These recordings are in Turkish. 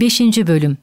5. Bölüm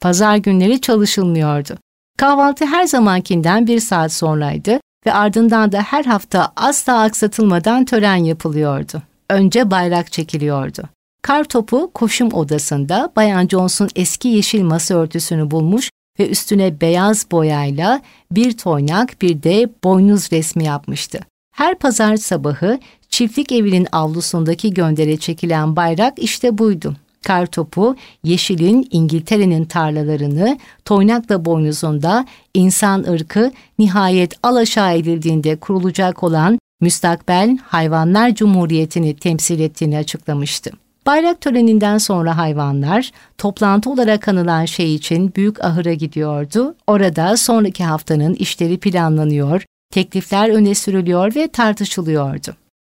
Pazar günleri çalışılmıyordu. Kahvaltı her zamankinden bir saat sonraydı ve ardından da her hafta asla aksatılmadan tören yapılıyordu. Önce bayrak çekiliyordu. Kar topu koşum odasında Bayan Jones'un eski yeşil masa örtüsünü bulmuş ve üstüne beyaz boyayla bir toynak bir de boynuz resmi yapmıştı. Her pazar sabahı çiftlik evinin avlusundaki göndere çekilen bayrak işte buydu. Kartopu, Yeşil'in İngiltere'nin tarlalarını, toynakla boynuzunda insan ırkı nihayet alaşağı edildiğinde kurulacak olan müstakbel hayvanlar cumhuriyetini temsil ettiğini açıklamıştı. Bayrak töreninden sonra hayvanlar toplantı olarak anılan şey için büyük ahıra gidiyordu. Orada sonraki haftanın işleri planlanıyor, teklifler öne sürülüyor ve tartışılıyordu.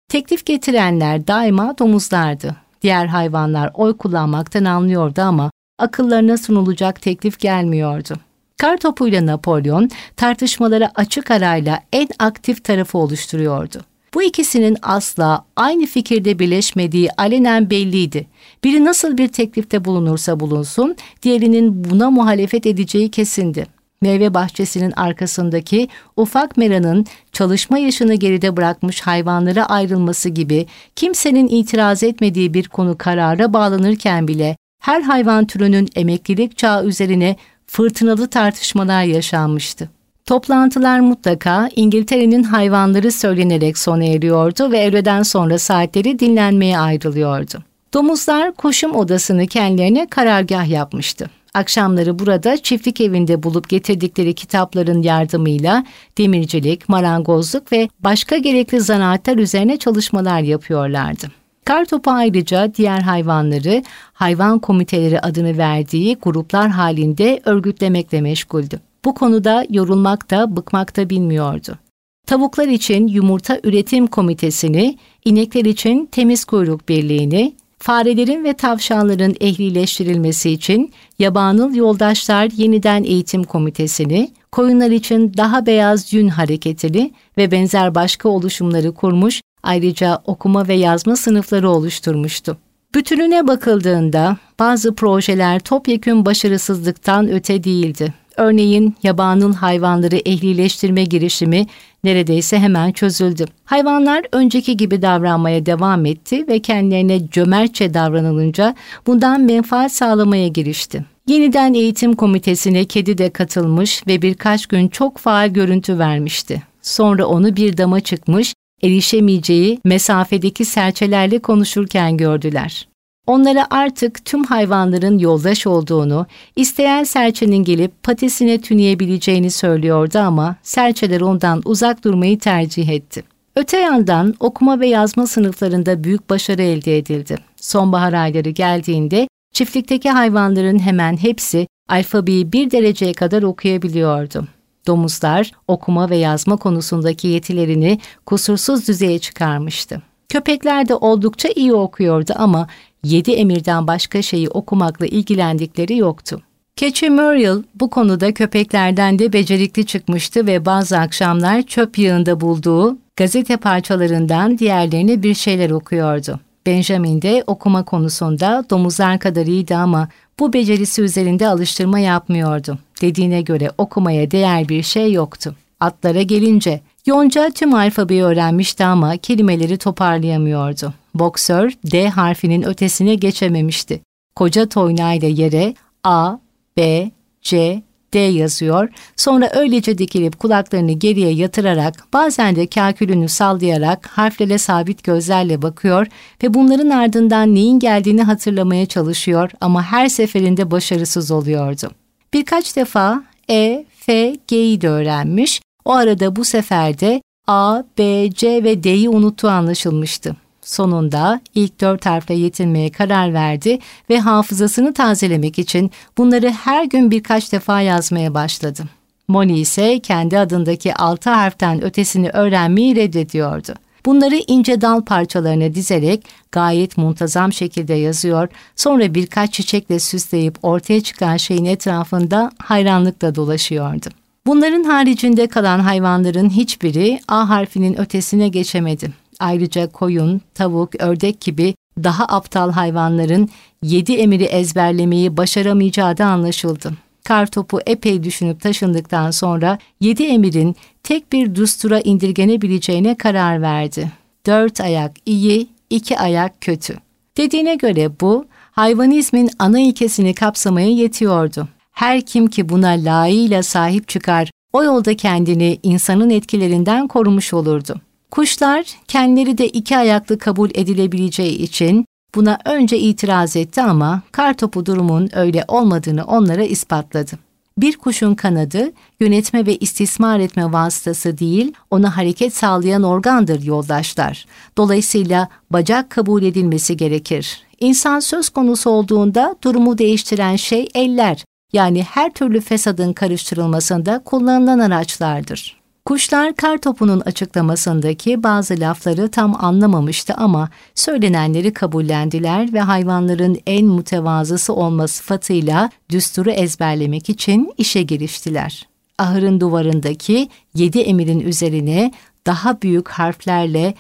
Teklif getirenler daima domuzlardı. Diğer hayvanlar oy kullanmaktan anlıyordu ama akıllarına sunulacak teklif gelmiyordu. Kartopuyla Napolyon tartışmalara açık arayla en aktif tarafı oluşturuyordu. Bu ikisinin asla aynı fikirde birleşmediği alenen belliydi. Biri nasıl bir teklifte bulunursa bulunsun, diğerinin buna muhalefet edeceği kesindi. Meyve bahçesinin arkasındaki ufak meranın çalışma yaşını geride bırakmış hayvanlara ayrılması gibi kimsenin itiraz etmediği bir konu karara bağlanırken bile her hayvan türünün emeklilik çağı üzerine fırtınalı tartışmalar yaşanmıştı. Toplantılar mutlaka İngiltere'nin hayvanları söylenerek sona eriyordu ve öğleden sonra saatleri dinlenmeye ayrılıyordu. Domuzlar koşum odasını kendilerine karargah yapmıştı. Akşamları burada çiftlik evinde bulup getirdikleri kitapların yardımıyla demircilik, marangozluk ve başka gerekli zanaatlar üzerine çalışmalar yapıyorlardı. Kartopu ayrıca diğer hayvanları hayvan komiteleri adını verdiği gruplar halinde örgütlemekle meşguldü. Bu konuda yorulmak da bıkmak da bilmiyordu. Tavuklar için yumurta üretim komitesini, inekler için temiz kuyruk birliğini, farelerin ve tavşanların ehlileştirilmesi için Yabanıl Yoldaşlar Yeniden Eğitim Komitesini, koyunlar için daha beyaz yün hareketini ve benzer başka oluşumları kurmuş, ayrıca okuma ve yazma sınıfları oluşturmuştu. Bütününe bakıldığında bazı projeler topyekün başarısızlıktan öte değildi. Örneğin yabanıl hayvanları ehlileştirme girişimi neredeyse hemen çözüldü. Hayvanlar önceki gibi davranmaya devam etti ve kendilerine cömertçe davranılınca bundan menfaat sağlamaya girişti. Yeniden eğitim komitesine kedi de katılmış ve birkaç gün çok faal görüntü vermişti. Sonra onu bir dama çıkmış, erişemeyeceği mesafedeki serçelerle konuşurken gördüler. Onlara artık tüm hayvanların yoldaş olduğunu, isteyen serçenin gelip patisine tüneyebileceğini söylüyordu ama serçeler ondan uzak durmayı tercih etti. Öte yandan okuma ve yazma sınıflarında büyük başarı elde edildi. Sonbahar ayları geldiğinde çiftlikteki hayvanların hemen hepsi alfabeyi bir dereceye kadar okuyabiliyordu. Domuzlar okuma ve yazma konusundaki yetilerini kusursuz düzeye çıkarmıştı. Köpekler de oldukça iyi okuyordu ama yedi emirden başka şeyi okumakla ilgilendikleri yoktu. Keçi Muriel bu konuda köpeklerden de becerikli çıkmıştı ve bazı akşamlar çöp yığında bulduğu gazete parçalarından diğerlerine bir şeyler okuyordu. Benjamin de okuma konusunda domuzlar kadar iyiydi ama bu becerisi üzerinde alıştırma yapmıyordu. Dediğine göre okumaya değer bir şey yoktu. Atlara gelince Yonca tüm alfabeyi öğrenmişti ama kelimeleri toparlayamıyordu. Boksör D harfinin ötesine geçememişti. Koca toynayla yere A, B, C, D yazıyor, sonra öylece dikilip kulaklarını geriye yatırarak bazen de kakülünü sallayarak harflere sabit gözlerle bakıyor ve bunların ardından neyin geldiğini hatırlamaya çalışıyor ama her seferinde başarısız oluyordu. Birkaç defa E, F, G'yi de öğrenmiş o arada bu sefer de A, B, C ve D'yi unuttuğu anlaşılmıştı. Sonunda ilk dört harfle yetinmeye karar verdi ve hafızasını tazelemek için bunları her gün birkaç defa yazmaya başladı. Molly ise kendi adındaki altı harften ötesini öğrenmeyi reddediyordu. Bunları ince dal parçalarına dizerek gayet muntazam şekilde yazıyor, sonra birkaç çiçekle süsleyip ortaya çıkan şeyin etrafında hayranlıkla dolaşıyordu. Bunların haricinde kalan hayvanların hiçbiri A harfinin ötesine geçemedi. Ayrıca koyun, tavuk, ördek gibi Daha aptal hayvanların yedi emiri ezberlemeyi başaramayacağı da anlaşıldı. Kartopu epey düşünüp taşındıktan sonra yedi emirin tek bir düstura indirgenebileceğine karar verdi. Dört ayak iyi, iki ayak kötü. Dediğine göre bu, hayvanizmin ana ilkesini kapsamaya yetiyordu. Her kim ki buna layığıyla sahip çıkar, o yolda kendini insanın etkilerinden korumuş olurdu. Kuşlar kendileri de iki ayaklı kabul edilebileceği için buna önce itiraz etti ama kartopu durumun öyle olmadığını onlara ispatladı. Bir kuşun kanadı yönetme ve istismar etme vasıtası değil, ona hareket sağlayan organdır yoldaşlar. Dolayısıyla bacak kabul edilmesi gerekir. İnsan söz konusu olduğunda durumu değiştiren şey eller, yani her türlü fesadın karıştırılmasında kullanılan araçlardır. Kuşlar kar topunun açıklamasındaki bazı lafları tam anlamamıştı ama söylenenleri kabullendiler ve hayvanların en mütevazısı olma sıfatıyla düsturu ezberlemek için işe giriştiler. Ahırın duvarındaki yedi emirin üzerine daha büyük harflerle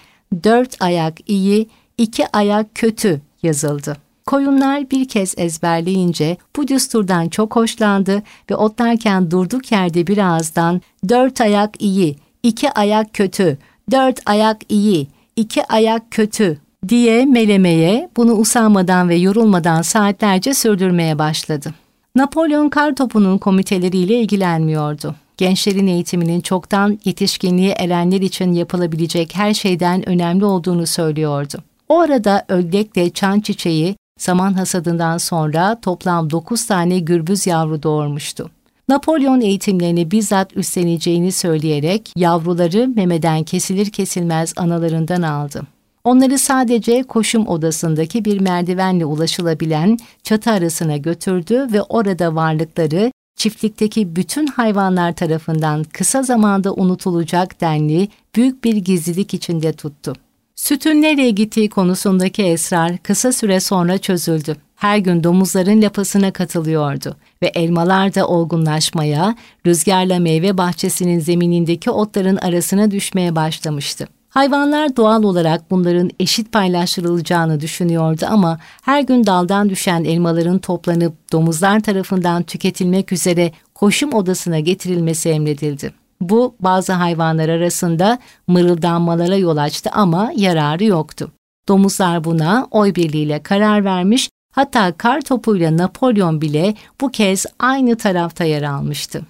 dört ayak iyi, iki ayak kötü yazıldı. Koyunlar bir kez ezberleyince bu düsturdan çok hoşlandı ve otlarken durduk yerde bir ağızdan dört ayak iyi, iki ayak kötü, dört ayak iyi, iki ayak kötü diye melemeye, bunu usanmadan ve yorulmadan saatlerce sürdürmeye başladı. Napolyon kartopunun komiteleriyle ilgilenmiyordu. Gençlerin eğitiminin çoktan yetişkinliğe erenler için yapılabilecek her şeyden önemli olduğunu söylüyordu. O arada ördekle çan çiçeği Saman hasadından sonra toplam 9 tane gürbüz yavru doğurmuştu. Napolyon eğitimlerini bizzat üstleneceğini söyleyerek yavruları memeden kesilir kesilmez analarından aldı. Onları sadece koşum odasındaki bir merdivenle ulaşılabilen çatı arasına götürdü ve orada varlıkları çiftlikteki bütün hayvanlar tarafından kısa zamanda unutulacak denli büyük bir gizlilik içinde tuttu. Sütün nereye gittiği konusundaki esrar kısa süre sonra çözüldü. Her gün domuzların lapasına katılıyordu ve elmalar da olgunlaşmaya, rüzgarla meyve bahçesinin zeminindeki otların arasına düşmeye başlamıştı. Hayvanlar doğal olarak bunların eşit paylaştırılacağını düşünüyordu ama her gün daldan düşen elmaların toplanıp domuzlar tarafından tüketilmek üzere koşum odasına getirilmesi emredildi. Bu bazı hayvanlar arasında mırıldanmalara yol açtı ama yararı yoktu. Domuzlar buna oy birliğiyle karar vermiş, hatta kar topuyla Napolyon bile bu kez aynı tarafta yer almıştı.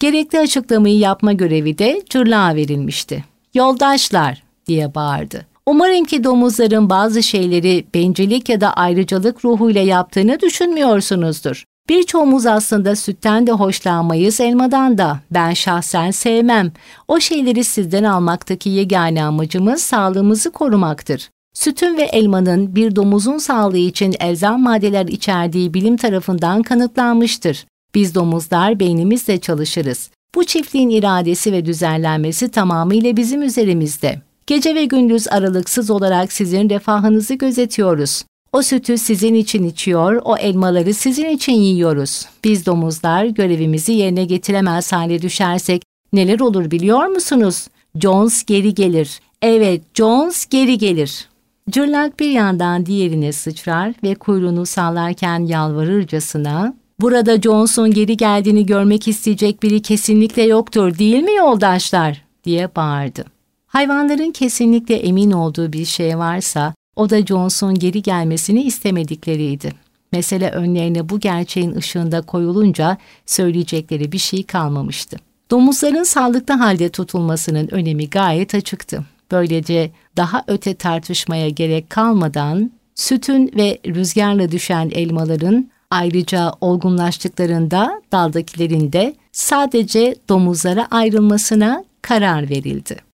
Gerekli açıklamayı yapma görevi de cırlağa verilmişti. Yoldaşlar diye bağırdı. Umarım ki domuzların bazı şeyleri bencillik ya da ayrıcalık ruhuyla yaptığını düşünmüyorsunuzdur. Birçoğumuz aslında sütten de hoşlanmayız, elmadan da. Ben şahsen sevmem. O şeyleri sizden almaktaki yegane amacımız sağlığımızı korumaktır. Sütün ve elmanın bir domuzun sağlığı için elzem maddeler içerdiği bilim tarafından kanıtlanmıştır. Biz domuzlar beynimizle çalışırız. Bu çiftliğin iradesi ve düzenlenmesi tamamıyla bizim üzerimizde. Gece ve gündüz aralıksız olarak sizin refahınızı gözetiyoruz. O sütü sizin için içiyor, o elmaları sizin için yiyoruz. Biz domuzlar görevimizi yerine getiremez hale düşersek neler olur biliyor musunuz? Jones geri gelir. Evet, Jones geri gelir. Cırlak bir yandan diğerine sıçrar ve kuyruğunu sallarken yalvarırcasına ''Burada Jones'un geri geldiğini görmek isteyecek biri kesinlikle yoktur değil mi yoldaşlar?'' diye bağırdı. Hayvanların kesinlikle emin olduğu bir şey varsa o da Jones'un geri gelmesini istemedikleriydi. Mesele önlerine bu gerçeğin ışığında koyulunca söyleyecekleri bir şey kalmamıştı. Domuzların sağlıklı halde tutulmasının önemi gayet açıktı. Böylece daha öte tartışmaya gerek kalmadan sütün ve rüzgarla düşen elmaların ayrıca olgunlaştıklarında daldakilerin de sadece domuzlara ayrılmasına karar verildi.